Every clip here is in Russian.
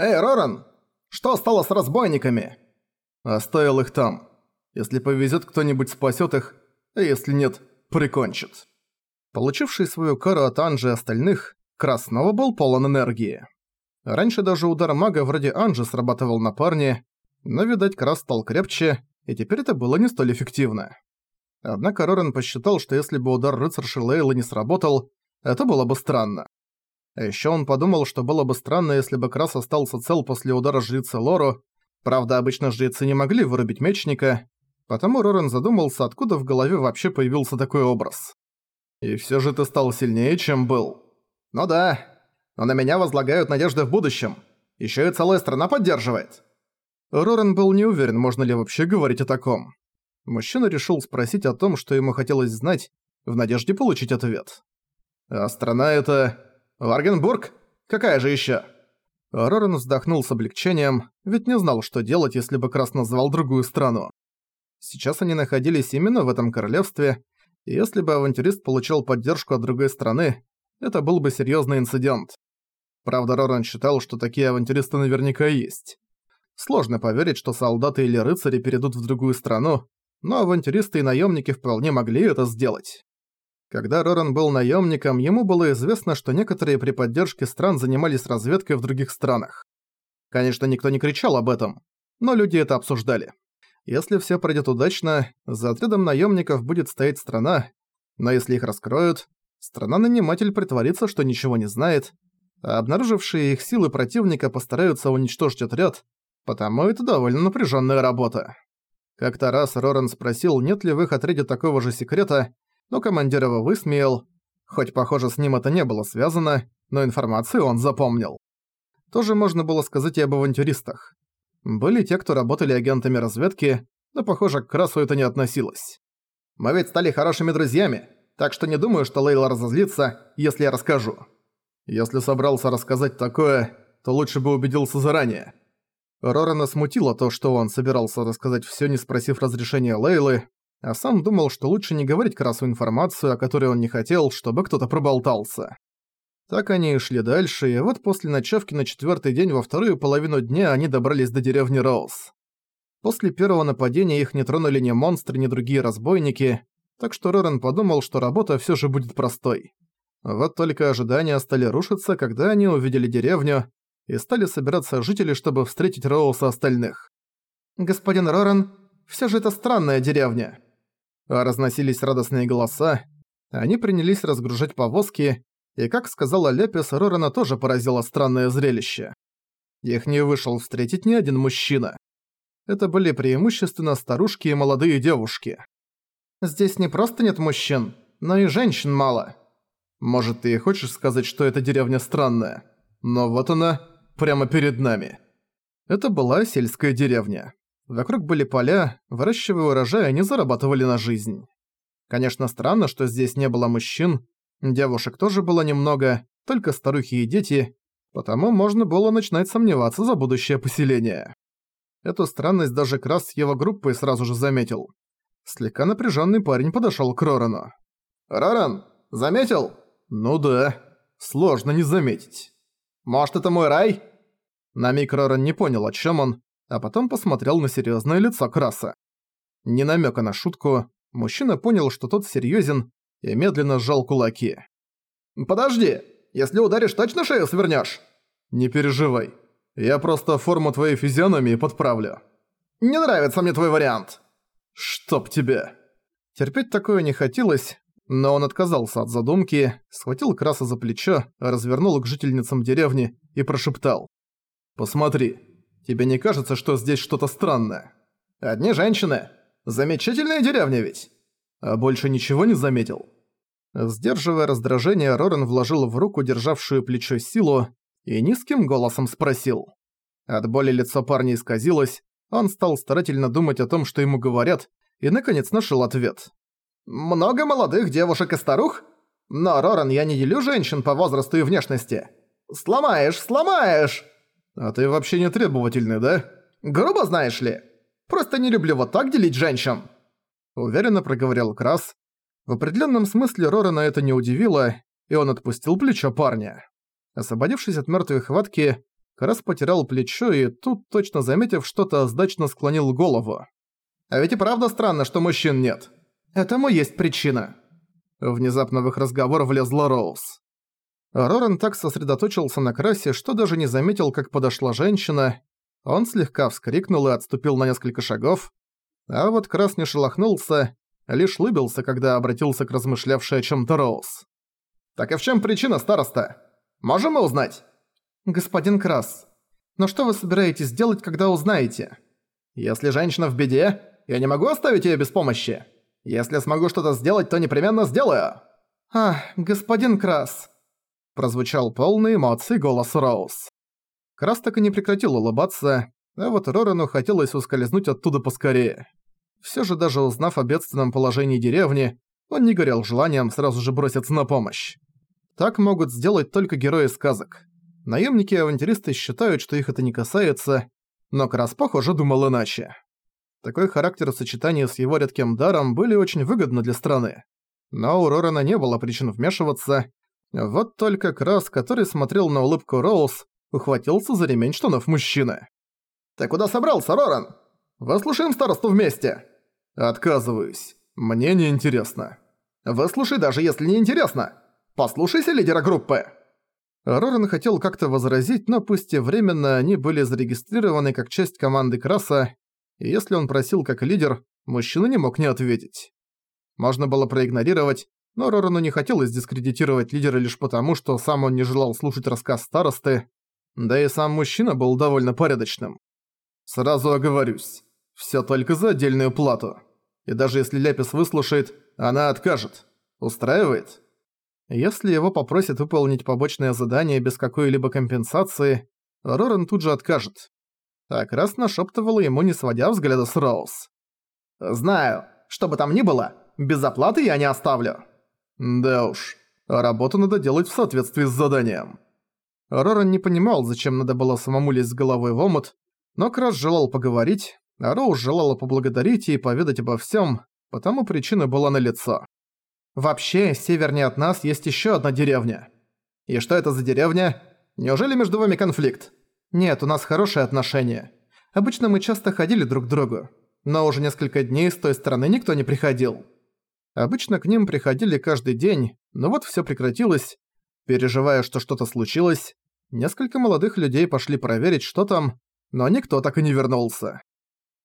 «Эй, Роран! Что стало с разбойниками?» «Оставил их там. Если повезет, кто-нибудь спасет их, а если нет, прикончит». Получивший свою кару от Анжи и остальных, Краснова был полон энергии. Раньше даже удар мага вроде Анжи срабатывал на парне, но, видать, Крас стал крепче, и теперь это было не столь эффективно. Однако Рорен посчитал, что если бы удар рыцарши Лейлы не сработал, это было бы странно. А ещё он подумал, что было бы странно, если бы Крас остался цел после удара жрицы Лору. Правда, обычно жрецы не могли вырубить мечника, потому Рорен задумался, откуда в голове вообще появился такой образ. «И всё же ты стал сильнее, чем был». «Ну да, но на меня возлагают надежды в будущем. Ещё и целая страна поддерживает». Рорен был не уверен, можно ли вообще говорить о таком. Мужчина решил спросить о том, что ему хотелось знать, в надежде получить ответ. «А страна это... Варгенбург? Какая же ещё?» Рорен вздохнул с облегчением, ведь не знал, что делать, если бы Крас назвал другую страну. Сейчас они находились именно в этом королевстве, и если бы авантюрист получал поддержку от другой страны, это был бы серьёзный инцидент. Правда, Роран считал, что такие авантюристы наверняка есть. Сложно поверить, что солдаты или рыцари перейдут в другую страну, но авантюристы и наемники вполне могли это сделать. Когда Роран был наемником, ему было известно, что некоторые при поддержке стран занимались разведкой в других странах. Конечно, никто не кричал об этом, но люди это обсуждали. Если все пройдет удачно, за отрядом наемников будет стоять страна, но если их раскроют, страна-наниматель притворится, что ничего не знает, а обнаружившие их силы противника постараются уничтожить отряд, потому это довольно напряженная работа. Как-то раз Роран спросил, нет ли в их отряде такого же секрета, но командир его высмеял. Хоть, похоже, с ним это не было связано, но информацию он запомнил. Тоже можно было сказать и об авантюристах. Были те, кто работали агентами разведки, но, похоже, к Красу это не относилось. «Мы ведь стали хорошими друзьями, так что не думаю, что Лейла разозлится, если я расскажу». «Если собрался рассказать такое, то лучше бы убедился заранее», Рорана смутило то, что он собирался рассказать всё, не спросив разрешения Лейлы, а сам думал, что лучше не говорить Красу информацию, о которой он не хотел, чтобы кто-то проболтался. Так они и шли дальше, и вот после ночевки на четвёртый день во вторую половину дня они добрались до деревни Роуз. После первого нападения их не тронули ни монстры, ни другие разбойники, так что Роран подумал, что работа всё же будет простой. Вот только ожидания стали рушиться, когда они увидели деревню, и стали собираться жители, чтобы встретить Роуса остальных. «Господин Роран, всё же это странная деревня». Разносились радостные голоса, они принялись разгружать повозки, и, как сказала Лепис, Рорана тоже поразило странное зрелище. Их не вышел встретить ни один мужчина. Это были преимущественно старушки и молодые девушки. «Здесь не просто нет мужчин, но и женщин мало. Может, ты хочешь сказать, что эта деревня странная? Но вот она, прямо перед нами. Это была сельская деревня. Вокруг были поля, выращивая урожай, они зарабатывали на жизнь. Конечно, странно, что здесь не было мужчин, девушек тоже было немного, только старухи и дети, потому можно было начинать сомневаться за будущее поселение. Эту странность даже Крас с его группой сразу же заметил. Слегка напряженный парень подошел к Рорану. «Роран, заметил?» «Ну да, сложно не заметить». «Может, это мой рай?» На миг Роран не понял, о чем он, а потом посмотрел на серьезное лицо Краса. Не намека на шутку, мужчина понял, что тот серьезен, и медленно сжал кулаки. «Подожди, если ударишь, точно шею свернешь? «Не переживай, я просто форму твоей физиономии подправлю». «Не нравится мне твой вариант». «Чтоб тебя». Терпеть такое не хотелось, но он отказался от задумки, схватил Краса за плечо, развернул к жительницам деревни и прошептал. «Посмотри, тебе не кажется, что здесь что-то странное?» «Одни женщины. Замечательная деревня ведь!» «А больше ничего не заметил?» Сдерживая раздражение, Рорен вложил в руку державшую плечо силу и низким голосом спросил. От боли лицо парня исказилось, он стал старательно думать о том, что ему говорят, и наконец нашел ответ. «Много молодых девушек и старух? Но, Роран, я не делю женщин по возрасту и внешности. Сломаешь, сломаешь!» «А ты вообще не требовательный, да?» «Грубо, знаешь ли. Просто не люблю вот так делить женщин». Уверенно проговорил Крас. В определенном смысле Рорана это не удивило, и он отпустил плечо парня. Освободившись от мертвой хватки, Крас потерял плечо и тут, точно заметив что-то, сдачно склонил голову. «А ведь и правда странно, что мужчин нет. Этому есть причина». Внезапно в их разговор влезла Роуз. Роран так сосредоточился на красе, что даже не заметил, как подошла женщина. Он слегка вскрикнул и отступил на несколько шагов. А вот крас не шелохнулся, лишь лыбился, когда обратился к размышлявшей о чем-то Роуз. «Так и в чем причина, староста? Можем мы узнать?» «Господин Крас, но что вы собираетесь делать, когда узнаете?» «Если женщина в беде, я не могу оставить её без помощи. Если смогу что-то сделать, то непременно сделаю». «А, господин Крас», – прозвучал полный эмоций голос Роуз. Крас так и не прекратил улыбаться, а вот Рорану хотелось ускользнуть оттуда поскорее. Всё же даже узнав о бедственном положении деревни, он не горел желанием сразу же броситься на помощь. Так могут сделать только герои сказок. Наемники и авантюристы считают, что их это не касается, но Крас, похоже, думал иначе. Такой характер в сочетании с его редким даром были очень выгодны для страны. Но у Рорана не было причин вмешиваться. Вот только Крас, который смотрел на улыбку Роуз, ухватился за ремень штанов мужчины. «Ты куда собрался, Роран? Выслушаем старосту вместе!» «Отказываюсь. Мне не интересно». «Выслушай, даже если не интересно. Послушайся лидера группы!» Роран хотел как-то возразить, но пусть и временно они были зарегистрированы как часть команды Краса, и если он просил как лидер, мужчина не мог не ответить. Можно было проигнорировать, но Рорану не хотелось дискредитировать лидера лишь потому, что сам он не желал слушать рассказ старосты, да и сам мужчина был довольно порядочным. Сразу оговорюсь, всё только за отдельную плату. И даже если Ляпис выслушает, она откажет. Устраивает? Если его попросят выполнить побочное задание без какой-либо компенсации, Роран тут же откажет. Так раз нашептывала ему, не сводя взгляда с Роуз. «Знаю, что бы там ни было, без оплаты я не оставлю». Да уж, работу надо делать в соответствии с заданием. Роран не понимал, зачем надо было самому лезть с головой в омут, но Крас желал поговорить, а Роуз желала поблагодарить и поведать обо всем, потому причина была налицо. Вообще, севернее от нас есть еще одна деревня. И что это за деревня? Неужели между вами конфликт? Нет, у нас хорошие отношения. Обычно мы часто ходили друг к другу, но уже несколько дней с той стороны никто не приходил. Обычно к ним приходили каждый день, но вот всё прекратилось. Переживая, что что-то случилось, несколько молодых людей пошли проверить, что там, но никто так и не вернулся.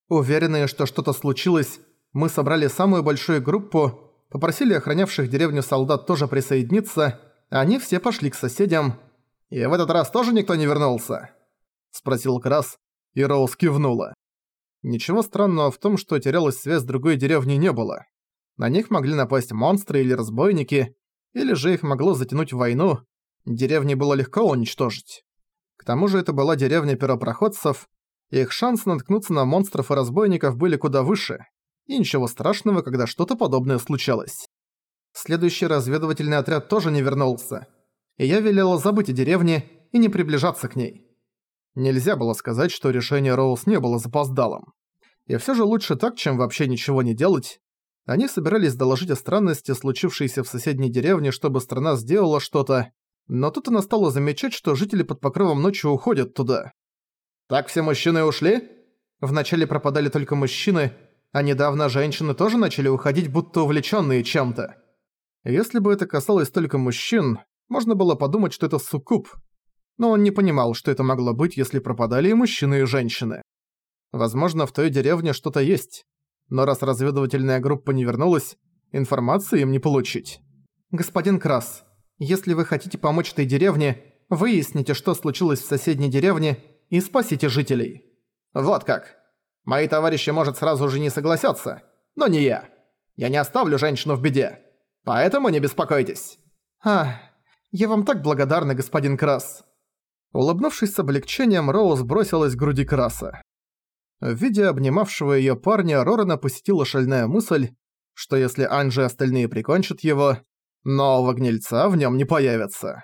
Уверенные, что что-то случилось, мы собрали самую большую группу попросили охранявших деревню солдат тоже присоединиться, они все пошли к соседям. «И в этот раз тоже никто не вернулся?» – спросил Крас, и Роуз кивнула. Ничего странного в том, что терялась связь с другой деревней не было. На них могли напасть монстры или разбойники, или же их могло затянуть в войну, деревни было легко уничтожить. К тому же это была деревня первопроходцев, их шансы наткнуться на монстров и разбойников были куда выше, и ничего страшного, когда что-то подобное случалось. Следующий разведывательный отряд тоже не вернулся, и я велела забыть о деревне и не приближаться к ней. Нельзя было сказать, что решение Роуз не было запоздалым. И всё же лучше так, чем вообще ничего не делать. Они собирались доложить о странности, случившейся в соседней деревне, чтобы страна сделала что-то, но тут она стала замечать, что жители под покровом ночи уходят туда. «Так все мужчины ушли?» Вначале пропадали только мужчины, а недавно женщины тоже начали уходить, будто увлечённые чем-то. Если бы это касалось только мужчин, можно было подумать, что это суккуб. Но он не понимал, что это могло быть, если пропадали и мужчины, и женщины. Возможно, в той деревне что-то есть. Но раз разведывательная группа не вернулась, информации им не получить. «Господин Крас, если вы хотите помочь этой деревне, выясните, что случилось в соседней деревне, и спасите жителей». «Вот как. Мои товарищи, может, сразу же не согласятся, но не я. Я не оставлю женщину в беде. Поэтому не беспокойтесь». «А, я вам так благодарна, господин Крас». Улыбнувшись с облегчением, Роуз бросилась к груди Краса. Видя обнимавшего её парня, Рорана посетила шальная мысль, что если Анжи и остальные прикончат его, нового гнильца в нём не появится.